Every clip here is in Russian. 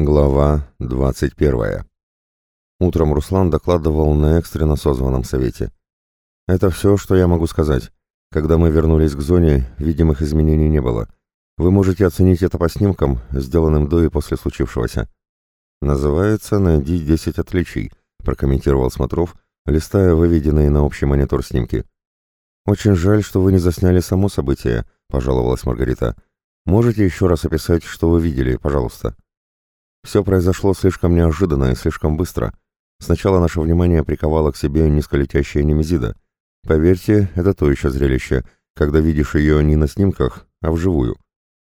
Глава 21. Утром Руслан докладывал на экстренно созванном совете. «Это все, что я могу сказать. Когда мы вернулись к зоне, видимых изменений не было. Вы можете оценить это по снимкам, сделанным до и после случившегося». «Называется «Найди 10 отличий», — прокомментировал Смотров, листая выведенные на общий монитор снимки. «Очень жаль, что вы не засняли само событие», — пожаловалась Маргарита. «Можете еще раз описать, что вы видели, пожалуйста?» Все произошло слишком неожиданно и слишком быстро. Сначала наше внимание приковало к себе низколетящая немезида. Поверьте, это то еще зрелище, когда видишь ее не на снимках, а вживую.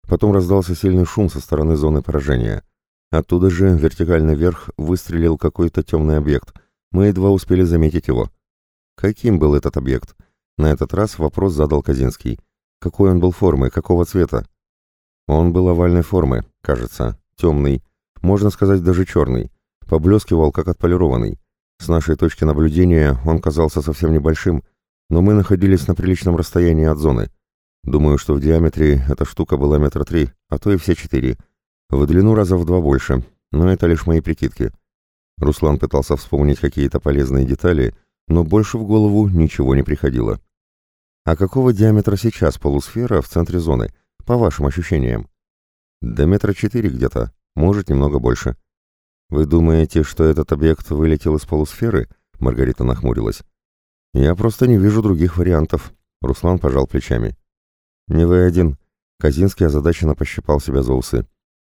Потом раздался сильный шум со стороны зоны поражения. Оттуда же, вертикально вверх, выстрелил какой-то темный объект. Мы едва успели заметить его. Каким был этот объект? На этот раз вопрос задал Казинский. Какой он был формы, какого цвета? Он был овальной формы, кажется, темный, можно сказать даже черный, поблескивал, как отполированный. С нашей точки наблюдения он казался совсем небольшим, но мы находились на приличном расстоянии от зоны. Думаю, что в диаметре эта штука была метра три, а то и все четыре. В длину раза в два больше, но это лишь мои прикидки. Руслан пытался вспомнить какие-то полезные детали, но больше в голову ничего не приходило. А какого диаметра сейчас полусфера в центре зоны, по вашим ощущениям? До метра четыре где-то, может, немного больше. Вы думаете, что этот объект вылетел из полусферы? Маргарита нахмурилась. Я просто не вижу других вариантов. Руслан пожал плечами. Не вы один. Казинский озадаченно пощипал себя за усы.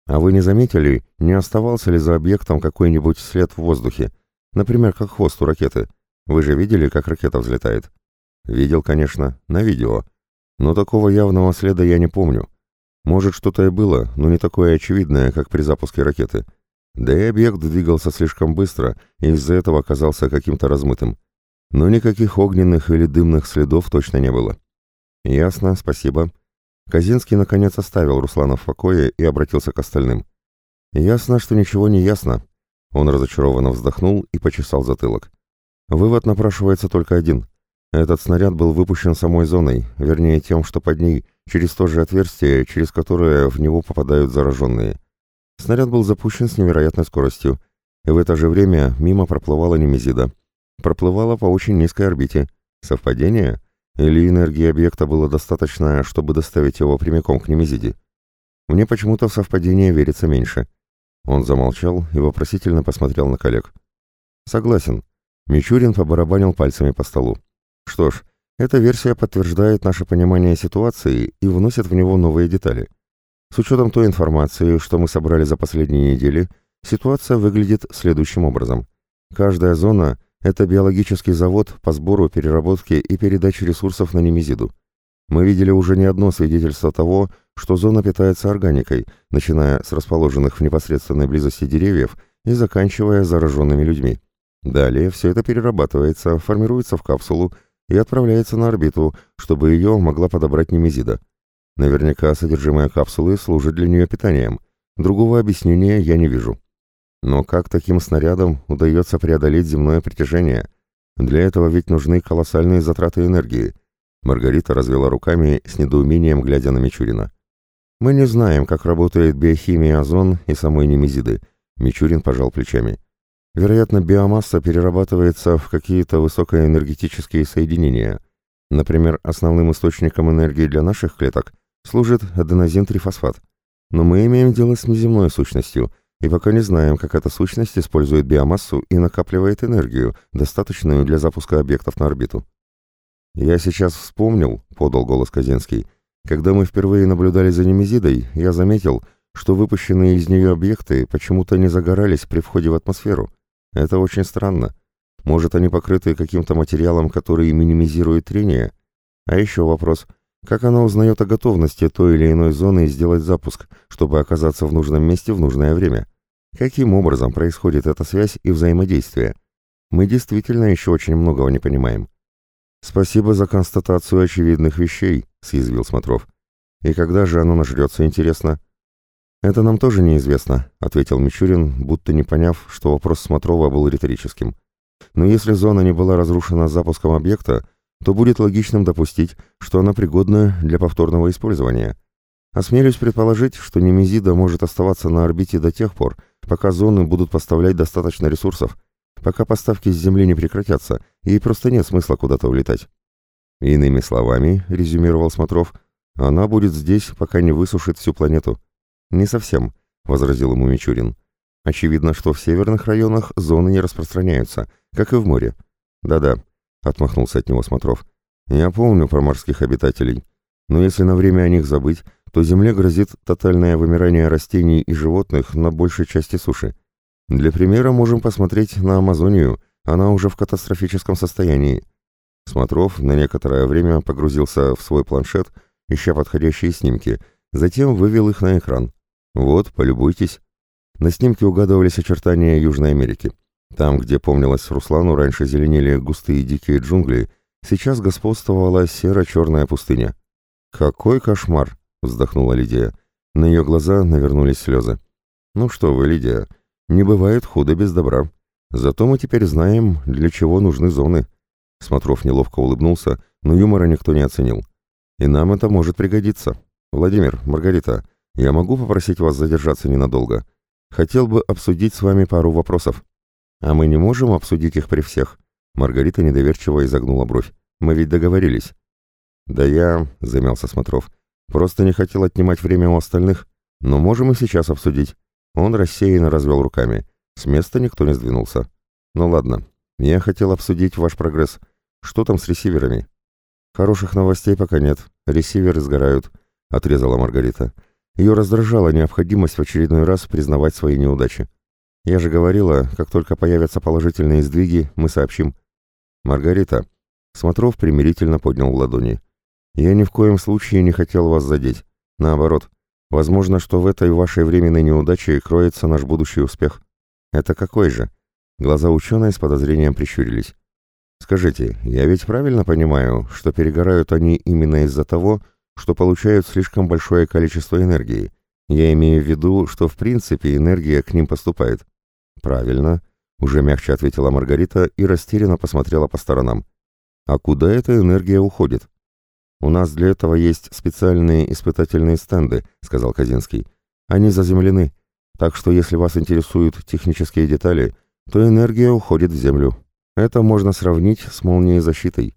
А вы не заметили, не оставался ли за объектом какой-нибудь след в воздухе? Например, как хвост у ракеты. Вы же видели, как ракета взлетает? Видел, конечно, на видео. Но такого явного следа я не помню. Может, что-то и было, но не такое очевидное, как при запуске ракеты. Да и объект двигался слишком быстро, и из-за этого оказался каким-то размытым. Но никаких огненных или дымных следов точно не было. Ясно, спасибо. Казинский наконец оставил Руслана в покое и обратился к остальным. Ясно, что ничего не ясно. Он разочарованно вздохнул и почесал затылок. Вывод напрашивается только один. Этот снаряд был выпущен самой зоной, вернее тем, что под ней, через то же отверстие, через которое в него попадают зараженные. Снаряд был запущен с невероятной скоростью, и в это же время мимо проплывала Немезида. Проплывала по очень низкой орбите. Совпадение? Или энергии объекта было достаточно, чтобы доставить его прямиком к Немезиде? Мне почему-то в совпадение верится меньше. Он замолчал и вопросительно посмотрел на коллег. «Согласен». Мичурин побарабанил пальцами по столу. Что ж, эта версия подтверждает наше понимание ситуации и вносит в него новые детали. С учетом той информации, что мы собрали за последние недели, ситуация выглядит следующим образом. Каждая зона – это биологический завод по сбору, переработке и передаче ресурсов на Немезиду. Мы видели уже не одно свидетельство того, что зона питается органикой, начиная с расположенных в непосредственной близости деревьев и заканчивая зараженными людьми. Далее все это перерабатывается, формируется в капсулу и отправляется на орбиту, чтобы ее могла подобрать Немезида. Наверняка содержимое капсулы служит для нее питанием. Другого объяснения я не вижу. Но как таким снарядом удается преодолеть земное притяжение? Для этого ведь нужны колоссальные затраты энергии. Маргарита развела руками с недоумением, глядя на Мичурина. «Мы не знаем, как работает биохимия озон и самой Немезиды», — Мичурин пожал плечами. Вероятно, биомасса перерабатывается в какие-то высокоэнергетические соединения. Например, основным источником энергии для наших клеток служит аденозин-трифосфат. Но мы имеем дело с неземной сущностью, и пока не знаем, как эта сущность использует биомассу и накапливает энергию, достаточную для запуска объектов на орбиту. «Я сейчас вспомнил», — подал голос Казинский, «когда мы впервые наблюдали за Немезидой, я заметил, что выпущенные из нее объекты почему-то не загорались при входе в атмосферу. Это очень странно. Может, они покрыты каким-то материалом, который минимизирует трение? А еще вопрос. Как она узнает о готовности той или иной зоны сделать запуск, чтобы оказаться в нужном месте в нужное время? Каким образом происходит эта связь и взаимодействие? Мы действительно еще очень многого не понимаем. «Спасибо за констатацию очевидных вещей», — съязвил Смотров. «И когда же оно нажрется, интересно?» «Это нам тоже неизвестно», — ответил Мичурин, будто не поняв, что вопрос Смотрова был риторическим. «Но если зона не была разрушена запуском объекта, то будет логичным допустить, что она пригодна для повторного использования. Осмелюсь предположить, что Немезида может оставаться на орбите до тех пор, пока зоны будут поставлять достаточно ресурсов, пока поставки с Земли не прекратятся, и просто нет смысла куда-то улетать. Иными словами, резюмировал Смотров, она будет здесь, пока не высушит всю планету. Не совсем, возразил ему Мичурин. Очевидно, что в северных районах зоны не распространяются, как и в море. Да-да, отмахнулся от него Смотров. Я помню про морских обитателей. Но если на время о них забыть, то Земле грозит тотальное вымирание растений и животных на большей части суши. Для примера можем посмотреть на Амазонию, она уже в катастрофическом состоянии. Смотров на некоторое время погрузился в свой планшет, ища подходящие снимки, затем вывел их на экран. Вот, полюбуйтесь. На снимке угадывались очертания Южной Америки. Там, где помнилось Руслану, раньше зеленели густые дикие джунгли, сейчас господствовала серо-черная пустыня. «Какой кошмар!» — вздохнула Лидия. На ее глаза навернулись слезы. «Ну что вы, Лидия, не бывает худо без добра. Зато мы теперь знаем, для чего нужны зоны». Смотров неловко улыбнулся, но юмора никто не оценил. «И нам это может пригодиться. Владимир, Маргарита, я могу попросить вас задержаться ненадолго? Хотел бы обсудить с вами пару вопросов». «А мы не можем обсудить их при всех?» Маргарита недоверчиво изогнула бровь. «Мы ведь договорились». «Да я...» — замялся Смотров. «Просто не хотел отнимать время у остальных. Но можем и сейчас обсудить». Он рассеянно развел руками. С места никто не сдвинулся. «Ну ладно. Я хотел обсудить ваш прогресс. Что там с ресиверами?» «Хороших новостей пока нет. Ресиверы сгорают», — отрезала Маргарита. Ее раздражала необходимость в очередной раз признавать свои неудачи. Я же говорила, как только появятся положительные сдвиги, мы сообщим. Маргарита. Смотров примирительно поднял ладони. Я ни в коем случае не хотел вас задеть. Наоборот, возможно, что в этой вашей временной неудаче кроется наш будущий успех. Это какой же? Глаза ученой с подозрением прищурились. Скажите, я ведь правильно понимаю, что перегорают они именно из-за того, что получают слишком большое количество энергии? Я имею в виду, что в принципе энергия к ним поступает. «Правильно», — уже мягче ответила Маргарита и растерянно посмотрела по сторонам. «А куда эта энергия уходит?» «У нас для этого есть специальные испытательные стенды», — сказал Казинский. «Они заземлены, так что если вас интересуют технические детали, то энергия уходит в землю. Это можно сравнить с молнией защитой».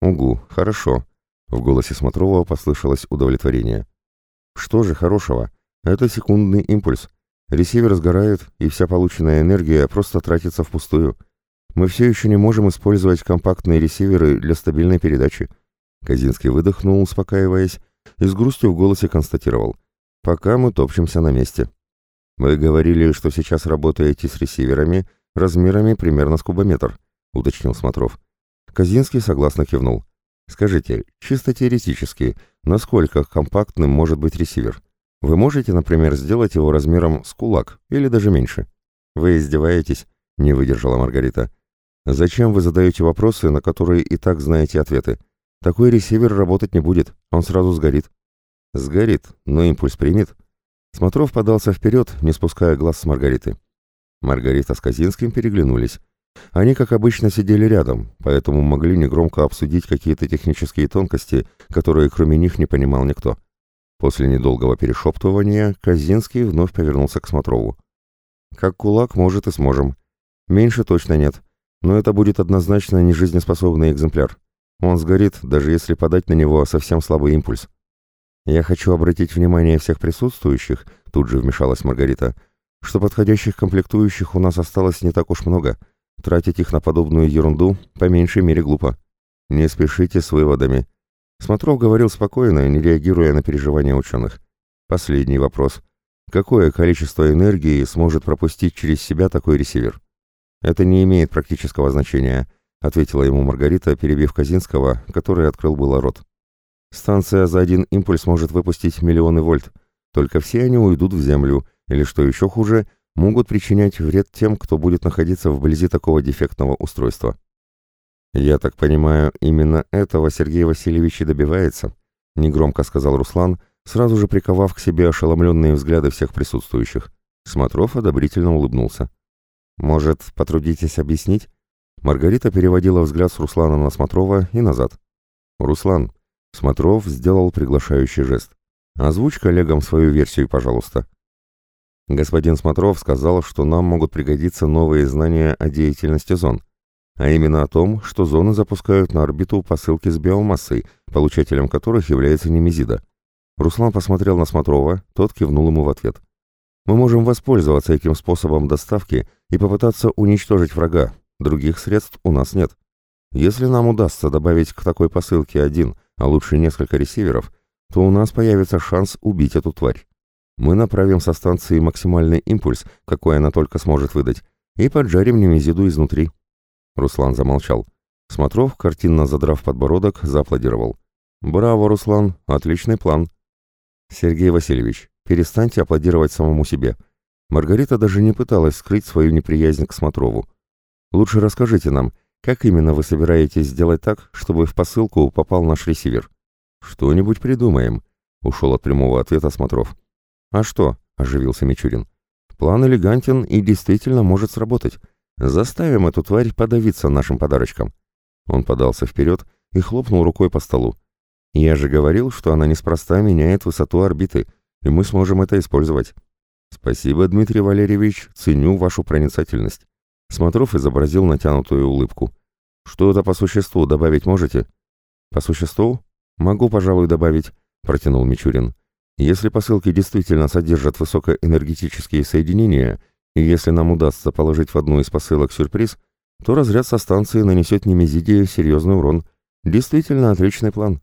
«Угу, хорошо», — в голосе Смотрова послышалось удовлетворение. «Что же хорошего? Это секундный импульс. Ресивер сгорает, и вся полученная энергия просто тратится впустую. Мы все еще не можем использовать компактные ресиверы для стабильной передачи. Казинский выдохнул, успокаиваясь, и с грустью в голосе констатировал. Пока мы топчемся на месте. Вы говорили, что сейчас работаете с ресиверами размерами примерно с кубометр, уточнил Смотров. Казинский согласно кивнул. Скажите, чисто теоретически, насколько компактным может быть ресивер? Вы можете, например, сделать его размером с кулак или даже меньше. Вы издеваетесь? Не выдержала Маргарита. Зачем вы задаете вопросы, на которые и так знаете ответы? Такой ресивер работать не будет, он сразу сгорит. Сгорит, но импульс примет. Смотров подался вперед, не спуская глаз с Маргариты. Маргарита с Казинским переглянулись. Они, как обычно, сидели рядом, поэтому могли негромко обсудить какие-то технические тонкости, которые кроме них не понимал никто. После недолгого перешептывания Казинский вновь повернулся к Смотрову. «Как кулак, может, и сможем. Меньше точно нет, но это будет однозначно нежизнеспособный экземпляр. Он сгорит, даже если подать на него совсем слабый импульс. Я хочу обратить внимание всех присутствующих, тут же вмешалась Маргарита, что подходящих комплектующих у нас осталось не так уж много. Тратить их на подобную ерунду по меньшей мере глупо. Не спешите с выводами. Смотров говорил спокойно, не реагируя на переживания ученых. Последний вопрос. Какое количество энергии сможет пропустить через себя такой ресивер? Это не имеет практического значения, ответила ему Маргарита, перебив Казинского, который открыл было рот. Станция за один импульс может выпустить миллионы вольт, только все они уйдут в землю, или, что еще хуже, могут причинять вред тем, кто будет находиться вблизи такого дефектного устройства. «Я так понимаю, именно этого Сергей Васильевич и добивается», — негромко сказал Руслан, сразу же приковав к себе ошеломленные взгляды всех присутствующих. Смотров одобрительно улыбнулся. «Может, потрудитесь объяснить?» Маргарита переводила взгляд с Руслана на Смотрова и назад. «Руслан», — Смотров сделал приглашающий жест. «Озвучь коллегам свою версию, пожалуйста». Господин Смотров сказал, что нам могут пригодиться новые знания о деятельности зон, а именно о том, что зоны запускают на орбиту посылки с биомассой, получателем которых является Немезида. Руслан посмотрел на Смотрова, тот кивнул ему в ответ. Мы можем воспользоваться этим способом доставки и попытаться уничтожить врага. Других средств у нас нет. Если нам удастся добавить к такой посылке один, а лучше несколько ресиверов, то у нас появится шанс убить эту тварь. Мы направим со станции максимальный импульс, какой она только сможет выдать, и поджарим Немезиду изнутри». Руслан замолчал. Смотров, картинно задрав подбородок, зааплодировал. «Браво, Руслан! Отличный план!» «Сергей Васильевич, перестаньте аплодировать самому себе». Маргарита даже не пыталась скрыть свою неприязнь к Смотрову. «Лучше расскажите нам, как именно вы собираетесь сделать так, чтобы в посылку попал наш ресивер?» «Что-нибудь придумаем», — ушел от прямого ответа Смотров. «А что?» – оживился Мичурин. «План элегантен и действительно может сработать. Заставим эту тварь подавиться нашим подарочком». Он подался вперед и хлопнул рукой по столу. «Я же говорил, что она неспроста меняет высоту орбиты, и мы сможем это использовать». «Спасибо, Дмитрий Валерьевич, ценю вашу проницательность». Смотров изобразил натянутую улыбку. «Что-то по существу добавить можете?» «По существу? Могу, пожалуй, добавить», — протянул Мичурин. Если посылки действительно содержат высокоэнергетические соединения, и если нам удастся положить в одну из посылок сюрприз, то разряд со станции нанесет Немезиде серьезный урон. Действительно отличный план.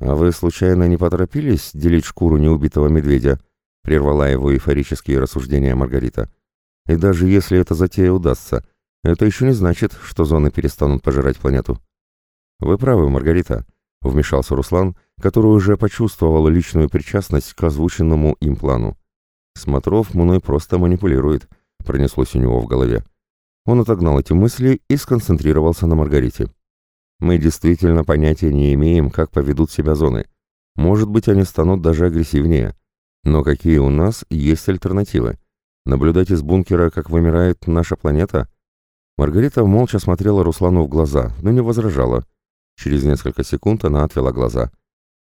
А вы случайно не поторопились делить шкуру неубитого медведя? Прервала его эйфорические рассуждения Маргарита. И даже если эта затея удастся, это еще не значит, что зоны перестанут пожирать планету. Вы правы, Маргарита, вмешался Руслан, — который уже почувствовал личную причастность к озвученному им плану. Смотров мной просто манипулирует, пронеслось у него в голове. Он отогнал эти мысли и сконцентрировался на Маргарите. Мы действительно понятия не имеем, как поведут себя зоны. Может быть, они станут даже агрессивнее. Но какие у нас есть альтернативы? Наблюдать из бункера, как вымирает наша планета? Маргарита молча смотрела Руслану в глаза, но не возражала. Через несколько секунд она отвела глаза.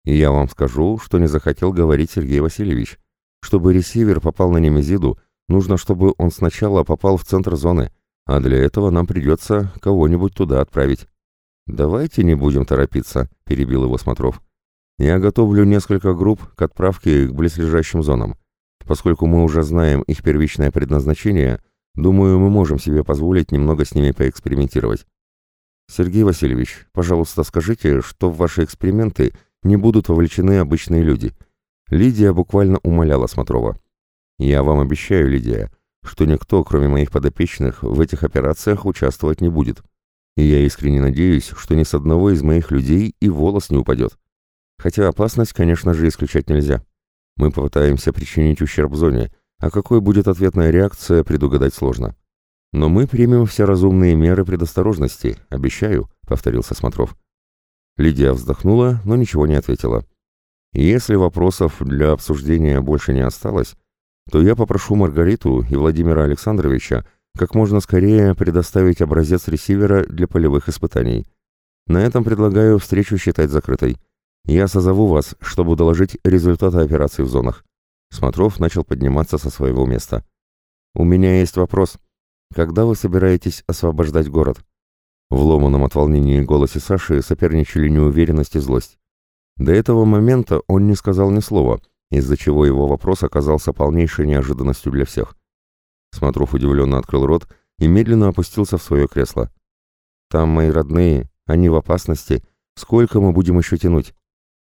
И я вам скажу, что не захотел говорить Сергей Васильевич. Чтобы ресивер попал на Немезиду, нужно, чтобы он сначала попал в центр зоны, а для этого нам придется кого-нибудь туда отправить. «Давайте не будем торопиться», — перебил его Смотров. «Я готовлю несколько групп к отправке к близлежащим зонам. Поскольку мы уже знаем их первичное предназначение, думаю, мы можем себе позволить немного с ними поэкспериментировать. Сергей Васильевич, пожалуйста, скажите, что в ваши эксперименты — не будут вовлечены обычные люди. Лидия буквально умоляла Смотрова. «Я вам обещаю, Лидия, что никто, кроме моих подопечных, в этих операциях участвовать не будет. И я искренне надеюсь, что ни с одного из моих людей и волос не упадет. Хотя опасность, конечно же, исключать нельзя. Мы попытаемся причинить ущерб зоне, а какой будет ответная реакция, предугадать сложно. Но мы примем все разумные меры предосторожности, обещаю», — повторился Смотров. Лидия вздохнула, но ничего не ответила. Если вопросов для обсуждения больше не осталось, то я попрошу Маргариту и Владимира Александровича как можно скорее предоставить образец ресивера для полевых испытаний. На этом предлагаю встречу считать закрытой. Я созову вас, чтобы доложить результаты операции в зонах. Смотров начал подниматься со своего места. У меня есть вопрос. Когда вы собираетесь освобождать город? В ломаном от волнения голосе Саши соперничали неуверенность и злость. До этого момента он не сказал ни слова, из-за чего его вопрос оказался полнейшей неожиданностью для всех. Смотров удивленно открыл рот и медленно опустился в свое кресло. «Там мои родные, они в опасности. Сколько мы будем еще тянуть?»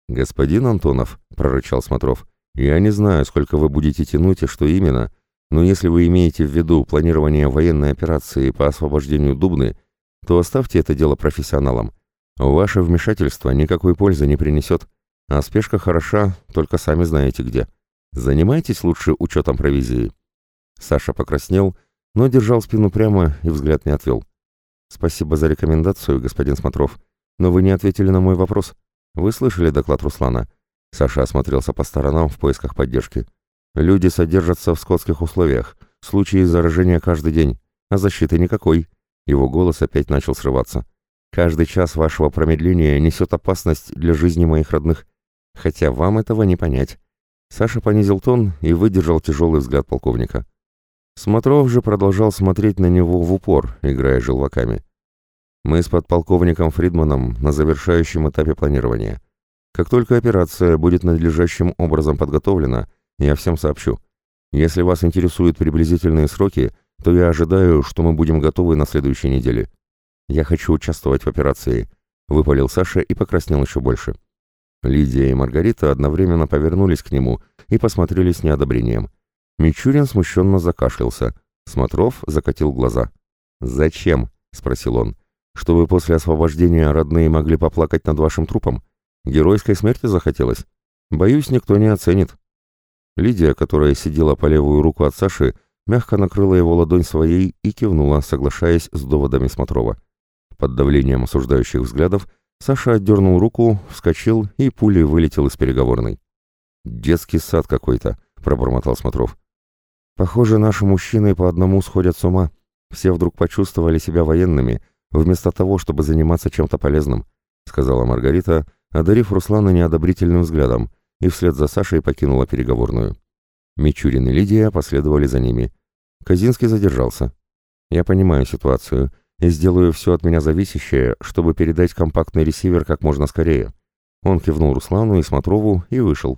«Господин Антонов», — прорычал Смотров, — «я не знаю, сколько вы будете тянуть и что именно, но если вы имеете в виду планирование военной операции по освобождению Дубны, — то оставьте это дело профессионалам. Ваше вмешательство никакой пользы не принесет, а спешка хороша, только сами знаете где. Занимайтесь лучше учетом провизии». Саша покраснел, но держал спину прямо и взгляд не отвел. «Спасибо за рекомендацию, господин Смотров, но вы не ответили на мой вопрос. Вы слышали доклад Руслана?» Саша осмотрелся по сторонам в поисках поддержки. «Люди содержатся в скотских условиях, случаи заражения каждый день, а защиты никакой. Его голос опять начал срываться. «Каждый час вашего промедления несет опасность для жизни моих родных. Хотя вам этого не понять. Саша понизил тон и выдержал тяжелый взгляд полковника. Смотров же продолжал смотреть на него в упор, играя желваками. «Мы с подполковником Фридманом на завершающем этапе планирования. Как только операция будет надлежащим образом подготовлена, я всем сообщу. Если вас интересуют приблизительные сроки, то я ожидаю, что мы будем готовы на следующей неделе. Я хочу участвовать в операции», — выпалил Саша и покраснел еще больше. Лидия и Маргарита одновременно повернулись к нему и посмотрели с неодобрением. Мичурин смущенно закашлялся. Смотров закатил глаза. «Зачем?» — спросил он. «Чтобы после освобождения родные могли поплакать над вашим трупом? Геройской смерти захотелось? Боюсь, никто не оценит». Лидия, которая сидела по левую руку от Саши, мягко накрыла его ладонь своей и кивнула, соглашаясь с доводами Смотрова. Под давлением осуждающих взглядов Саша отдернул руку, вскочил и пулей вылетел из переговорной. «Детский сад какой-то», — пробормотал Смотров. «Похоже, наши мужчины по одному сходят с ума. Все вдруг почувствовали себя военными, вместо того, чтобы заниматься чем-то полезным», — сказала Маргарита, одарив Руслана неодобрительным взглядом, и вслед за Сашей покинула переговорную. Мичурин и Лидия последовали за ними. Казинский задержался. «Я понимаю ситуацию и сделаю все от меня зависящее, чтобы передать компактный ресивер как можно скорее». Он кивнул Руслану и Смотрову и вышел.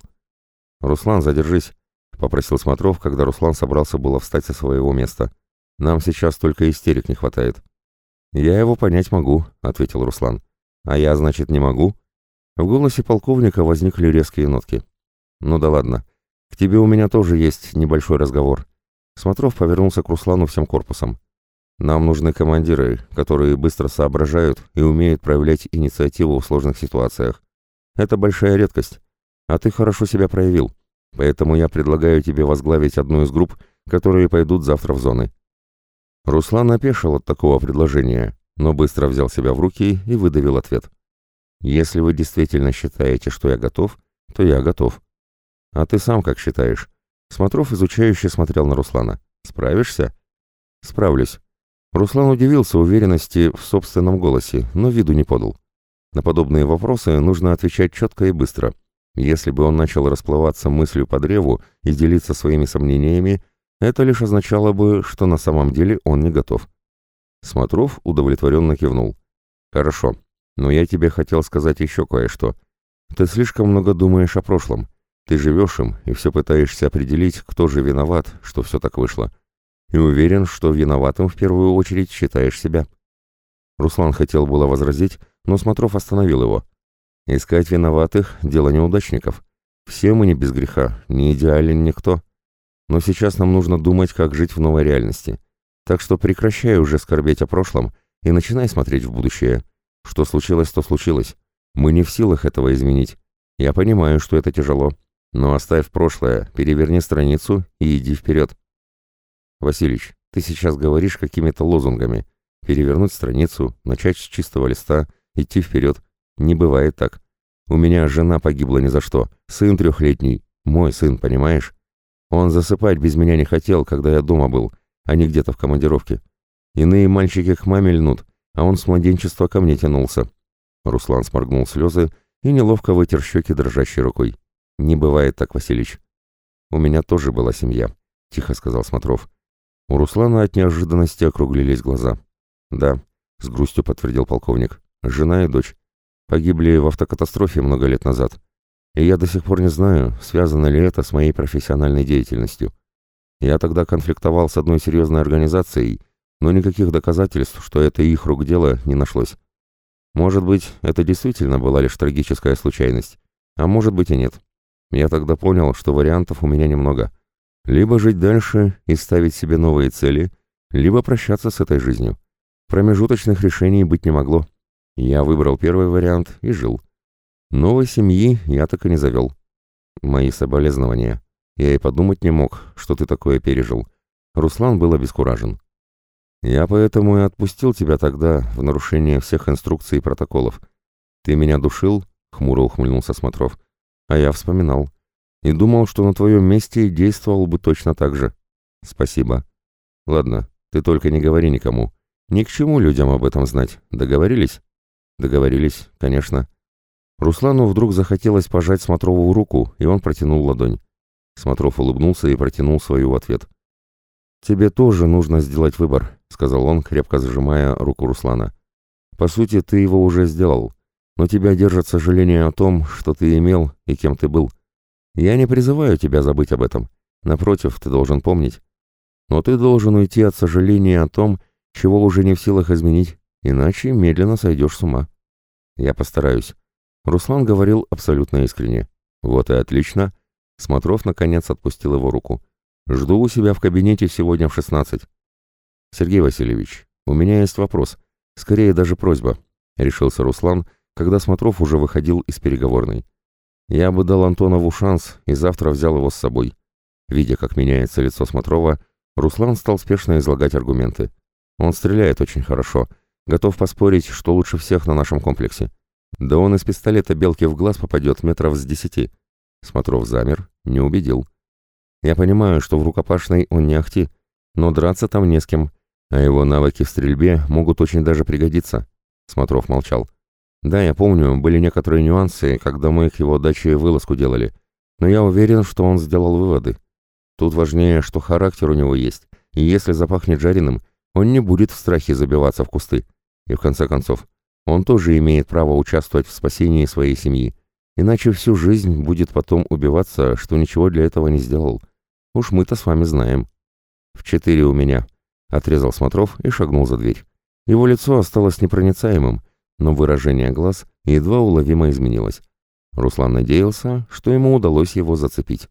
«Руслан, задержись», — попросил Смотров, когда Руслан собрался было встать со своего места. «Нам сейчас только истерик не хватает». «Я его понять могу», — ответил Руслан. «А я, значит, не могу?» В голосе полковника возникли резкие нотки. «Ну да ладно. К тебе у меня тоже есть небольшой разговор». Смотров повернулся к Руслану всем корпусом. Нам нужны командиры, которые быстро соображают и умеют проявлять инициативу в сложных ситуациях. Это большая редкость. А ты хорошо себя проявил. Поэтому я предлагаю тебе возглавить одну из групп, которые пойдут завтра в зоны». Руслан опешил от такого предложения, но быстро взял себя в руки и выдавил ответ. «Если вы действительно считаете, что я готов, то я готов. А ты сам как считаешь?» Смотров изучающе смотрел на Руслана. «Справишься?» «Справлюсь. Руслан удивился уверенности в собственном голосе, но виду не подал. На подобные вопросы нужно отвечать четко и быстро. Если бы он начал расплываться мыслью по древу и делиться своими сомнениями, это лишь означало бы, что на самом деле он не готов. Смотров удовлетворенно кивнул. «Хорошо, но я тебе хотел сказать еще кое-что. Ты слишком много думаешь о прошлом. Ты живешь им и все пытаешься определить, кто же виноват, что все так вышло и уверен, что виноватым в первую очередь считаешь себя». Руслан хотел было возразить, но Смотров остановил его. «Искать виноватых — дело неудачников. Все мы не без греха, не идеален никто. Но сейчас нам нужно думать, как жить в новой реальности. Так что прекращай уже скорбеть о прошлом и начинай смотреть в будущее. Что случилось, то случилось. Мы не в силах этого изменить. Я понимаю, что это тяжело. Но оставь прошлое, переверни страницу и иди вперед. «Василич, ты сейчас говоришь какими-то лозунгами. Перевернуть страницу, начать с чистого листа, идти вперед. Не бывает так. У меня жена погибла ни за что, сын трехлетний, мой сын, понимаешь? Он засыпать без меня не хотел, когда я дома был, а не где-то в командировке. Иные мальчики к маме льнут, а он с младенчества ко мне тянулся». Руслан сморгнул слезы и неловко вытер щеки дрожащей рукой. «Не бывает так, Василич». «У меня тоже была семья», — тихо сказал Смотров. У Руслана от неожиданности округлились глаза. «Да», — с грустью подтвердил полковник, — «жена и дочь. Погибли в автокатастрофе много лет назад. И я до сих пор не знаю, связано ли это с моей профессиональной деятельностью. Я тогда конфликтовал с одной серьезной организацией, но никаких доказательств, что это их рук дело, не нашлось. Может быть, это действительно была лишь трагическая случайность, а может быть и нет. Я тогда понял, что вариантов у меня немного. Либо жить дальше и ставить себе новые цели, либо прощаться с этой жизнью. Промежуточных решений быть не могло. Я выбрал первый вариант и жил. Новой семьи я так и не завел. Мои соболезнования. Я и подумать не мог, что ты такое пережил. Руслан был обескуражен. Я поэтому и отпустил тебя тогда в нарушение всех инструкций и протоколов. Ты меня душил, хмуро ухмыльнулся Смотров. А я вспоминал и думал, что на твоем месте действовал бы точно так же. Спасибо. Ладно, ты только не говори никому. Ни к чему людям об этом знать. Договорились? Договорились, конечно. Руслану вдруг захотелось пожать Смотрову руку, и он протянул ладонь. Смотров улыбнулся и протянул свою в ответ. «Тебе тоже нужно сделать выбор», — сказал он, крепко зажимая руку Руслана. «По сути, ты его уже сделал, но тебя держит сожаление о том, что ты имел и кем ты был. Я не призываю тебя забыть об этом. Напротив, ты должен помнить. Но ты должен уйти от сожаления о том, чего уже не в силах изменить, иначе медленно сойдешь с ума. Я постараюсь. Руслан говорил абсолютно искренне. Вот и отлично. Смотров наконец отпустил его руку. Жду у себя в кабинете сегодня в шестнадцать. Сергей Васильевич, у меня есть вопрос. Скорее даже просьба. Решился Руслан, когда Смотров уже выходил из переговорной. Я бы дал Антонову шанс и завтра взял его с собой. Видя, как меняется лицо Смотрова, Руслан стал спешно излагать аргументы. Он стреляет очень хорошо, готов поспорить, что лучше всех на нашем комплексе. Да он из пистолета белки в глаз попадет метров с десяти. Смотров замер, не убедил. Я понимаю, что в рукопашной он не ахти, но драться там не с кем, а его навыки в стрельбе могут очень даже пригодиться. Смотров молчал. Да, я помню, были некоторые нюансы, когда мы к его даче вылазку делали, но я уверен, что он сделал выводы. Тут важнее, что характер у него есть, и если запахнет жареным, он не будет в страхе забиваться в кусты. И в конце концов, он тоже имеет право участвовать в спасении своей семьи, иначе всю жизнь будет потом убиваться, что ничего для этого не сделал. Уж мы-то с вами знаем. В четыре у меня, — отрезал Смотров и шагнул за дверь. Его лицо осталось непроницаемым, но выражение глаз едва уловимо изменилось. Руслан надеялся, что ему удалось его зацепить.